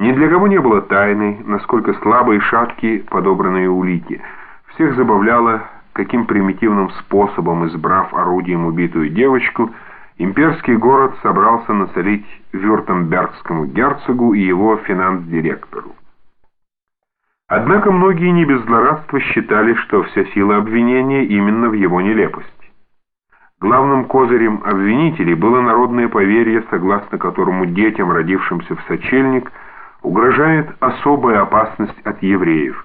Ни для кого не было тайны, насколько слабые и шаткие подобранные улики. Всех забавляло, каким примитивным способом, избрав орудием убитую девочку, имперский город собрался насолить вюртембергскому герцогу и его финанс-директору. Однако многие не без злорадства считали, что вся сила обвинения именно в его нелепости. Главным козырем обвинителей было народное поверье, согласно которому детям, родившимся в сочельник, угрожает особая опасность от евреев,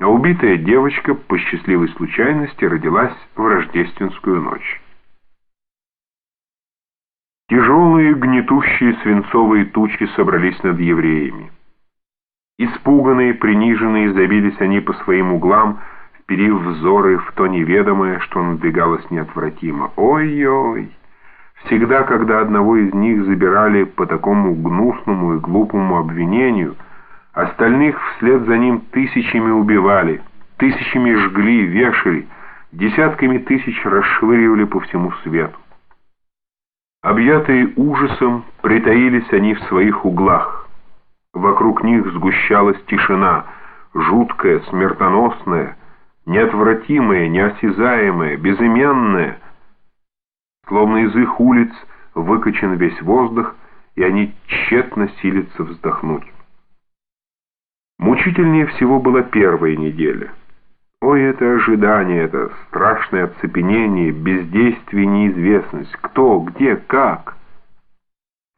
а убитая девочка по счастливой случайности родилась в рождественскую ночь. Тяжелые гнетущие свинцовые тучи собрались над евреями. Испуганные, приниженные, забились они по своим углам, вперив взоры в то неведомое, что надвигалось неотвратимо. Ой-ой! Всегда, когда одного из них забирали по такому гнусному и глупому обвинению, остальных вслед за ним тысячами убивали, тысячами жгли, вешали, десятками тысяч расшвыривали по всему свету. Объятые ужасом, притаились они в своих углах. Вокруг них сгущалась тишина, жуткая, смертоносная, неотвратимая, неосязаемая, безымянная. Словно из их улиц выкачан весь воздух, и они тщетно силятся вздохнуть. Мучительнее всего была первая неделя. Ой, это ожидание, это страшное оцепенение, бездействие неизвестность. Кто, где, как?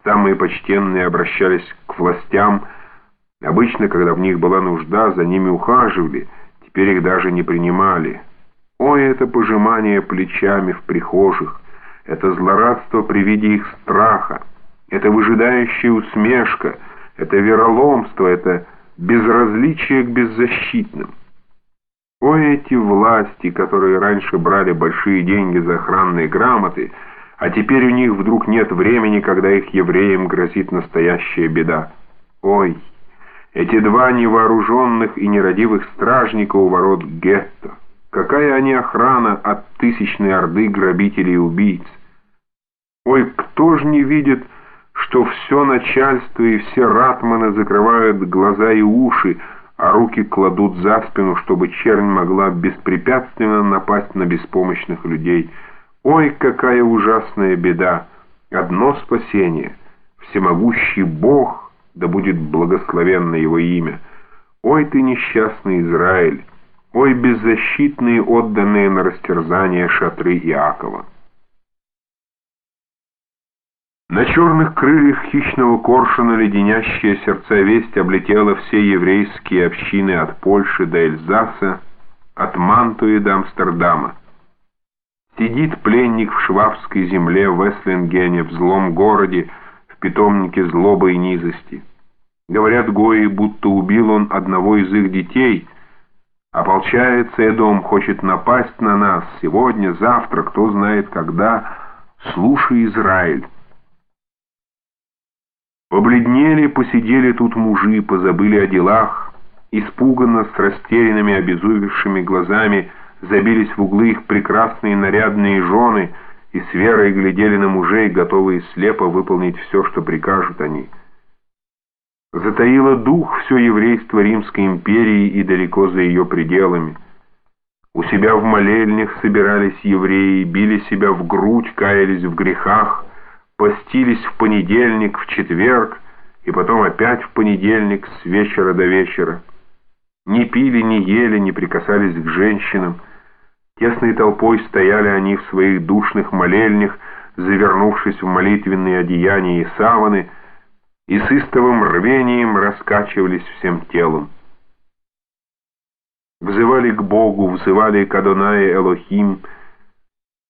Самые почтенные обращались к властям. Обычно, когда в них была нужда, за ними ухаживали – Теперь их даже не принимали. Ой, это пожимание плечами в прихожих, это злорадство при виде их страха, это выжидающая усмешка, это вероломство, это безразличие к беззащитным. Ой, эти власти, которые раньше брали большие деньги за охранные грамоты, а теперь у них вдруг нет времени, когда их евреям грозит настоящая беда. Ой! Эти два невооруженных и нерадивых стражника у ворот гетто. Какая они охрана от тысячной орды грабителей и убийц? Ой, кто ж не видит, что все начальство и все ратманы закрывают глаза и уши, а руки кладут за спину, чтобы чернь могла беспрепятственно напасть на беспомощных людей. Ой, какая ужасная беда! Одно спасение — всемогущий Бог — да будет благословенно его имя. Ой ты несчастный Израиль, ой беззащитные отданные на растерзание шатры Иакова. На черных крыльях хищного коршуна леденящая сердца весть облетела все еврейские общины от Польши до Эльзаса, от Мантуи до Амстердама. Сидит пленник в швабской земле в Эслингене, в злом городе, питомнике злобы и низости. Говорят гои, будто убил он одного из их детей. Ополчается Эдом, хочет напасть на нас сегодня, завтра, кто знает когда. Слушай, Израиль. Побледнели, посидели тут мужи, позабыли о делах, испуганно, с растерянными, обезумевшими глазами, забились в углы их прекрасные нарядные жены — и с верой глядели на мужей, готовые слепо выполнить все, что прикажут они. Затаило дух все еврейство Римской империи и далеко за ее пределами. У себя в молельнях собирались евреи, били себя в грудь, каялись в грехах, постились в понедельник, в четверг, и потом опять в понедельник с вечера до вечера. Не пили, не ели, не прикасались к женщинам, Тесной толпой стояли они в своих душных молельнях, завернувшись в молитвенные одеяния и саваны, и с истовым рвением раскачивались всем телом. Взывали к Богу, взывали к Адонае Элохим,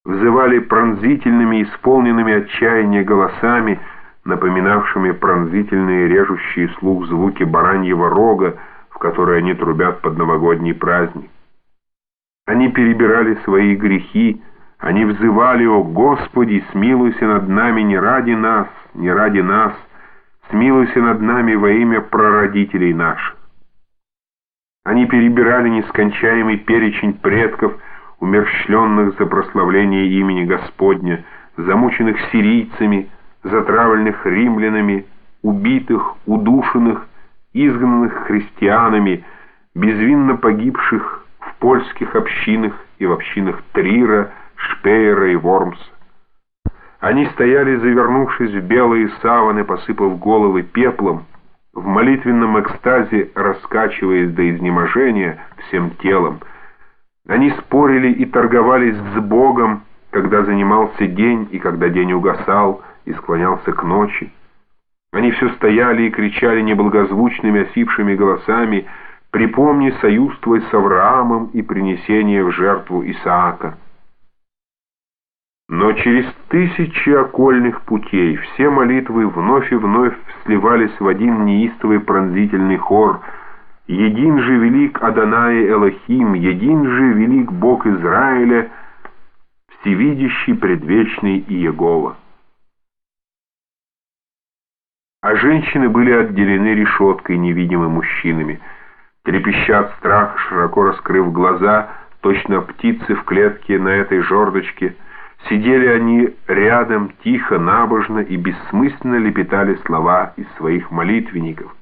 взывали пронзительными, исполненными отчаяния голосами, напоминавшими пронзительные режущие слух звуки бараньего рога, в которые они трубят под новогодний праздник. Они перебирали свои грехи, они взывали, «О Господи, смилуйся над нами не ради нас, не ради нас, смилуйся над нами во имя прародителей наших». Они перебирали нескончаемый перечень предков, умерщвленных за прославление имени Господня, замученных сирийцами, затравленных римлянами, убитых, удушенных изгнанных христианами, безвинно погибших в польских общинах и в общинах Трира, Шпеера и Вормса. Они стояли, завернувшись в белые саваны, посыпав головы пеплом, в молитвенном экстазе раскачиваясь до изнеможения всем телом. Они спорили и торговались с Богом, когда занимался день и когда день угасал и склонялся к ночи. Они все стояли и кричали неблагозвучными осипшими голосами «Припомни союз твой с Авраамом и принесение в жертву Исаака». Но через тысячи окольных путей все молитвы вновь и вновь сливались в один неистовый пронзительный хор «Един же велик Адонай Элохим, един же велик Бог Израиля, всевидящий, предвечный Иегова». А женщины были отделены решеткой невидимой мужчинами. Трепеща от страха, широко раскрыв глаза, точно птицы в клетке на этой жердочке – Сидели они рядом, тихо, набожно и бессмысленно лепетали слова из своих молитвенников.